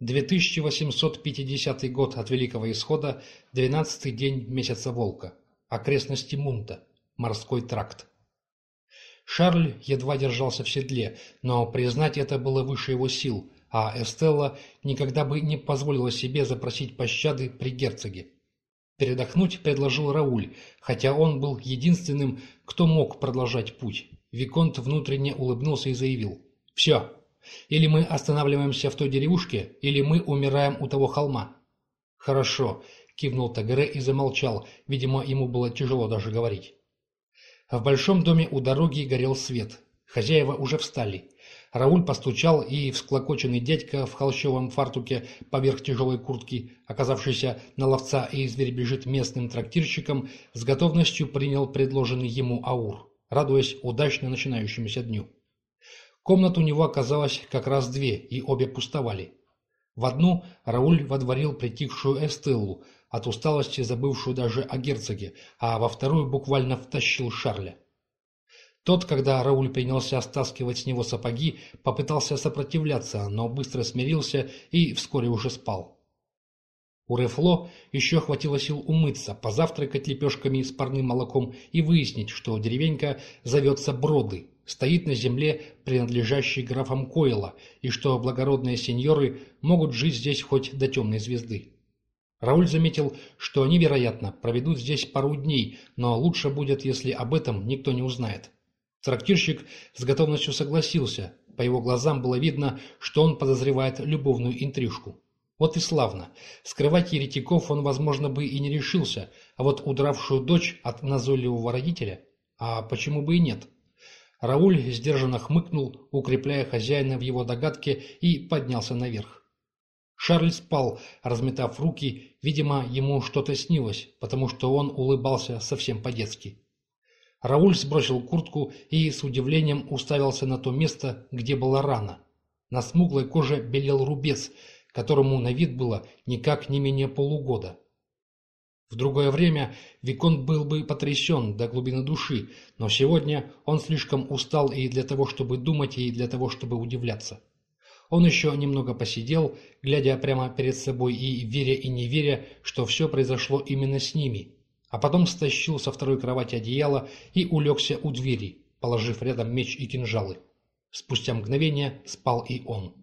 2850 год от Великого Исхода, 12-й день месяца Волка. Окрестности Мунта. Морской тракт. Шарль едва держался в седле, но признать это было выше его сил, а Эстелла никогда бы не позволила себе запросить пощады при герцоге. Передохнуть предложил Рауль, хотя он был единственным, кто мог продолжать путь. Виконт внутренне улыбнулся и заявил «Все, или мы останавливаемся в той деревушке, или мы умираем у того холма». «Хорошо», — кивнул Тагре и замолчал, видимо, ему было тяжело даже говорить. В большом доме у дороги горел свет. Хозяева уже встали. Рауль постучал, и всклокоченный дядька в холщовом фартуке поверх тяжелой куртки, оказавшийся на ловца и зверь бежит местным трактирщиком, с готовностью принял предложенный ему аур, радуясь удачно начинающемуся дню. Комнат у него оказалось как раз две, и обе пустовали. В одну Рауль водворил притихшую Эстеллу, от усталости забывшую даже о герцоге, а во вторую буквально втащил Шарля. Тот, когда Рауль принялся стаскивать с него сапоги, попытался сопротивляться, но быстро смирился и вскоре уже спал. У Рефло еще хватило сил умыться, позавтракать лепешками с парным молоком и выяснить, что деревенька зовется Броды, стоит на земле, принадлежащей графам Койла, и что благородные сеньоры могут жить здесь хоть до темной звезды. Рауль заметил, что они, вероятно, проведут здесь пару дней, но лучше будет, если об этом никто не узнает. Трактирщик с готовностью согласился, по его глазам было видно, что он подозревает любовную интрижку. Вот и славно. Скрывать еретиков он, возможно, бы и не решился, а вот удравшую дочь от назойливого родителя, а почему бы и нет? Рауль сдержанно хмыкнул, укрепляя хозяина в его догадке, и поднялся наверх. Шарль спал, разметав руки, видимо, ему что-то снилось, потому что он улыбался совсем по-детски. Рауль сбросил куртку и с удивлением уставился на то место, где была рана. На смуглой коже белел рубец, которому на вид было никак не менее полугода. В другое время Виконт был бы потрясен до глубины души, но сегодня он слишком устал и для того, чтобы думать, и для того, чтобы удивляться. Он еще немного посидел, глядя прямо перед собой и веря и не веря, что все произошло именно с ними, а потом стащил со второй кровати одеяло и улегся у двери, положив рядом меч и кинжалы. Спустя мгновение спал и он.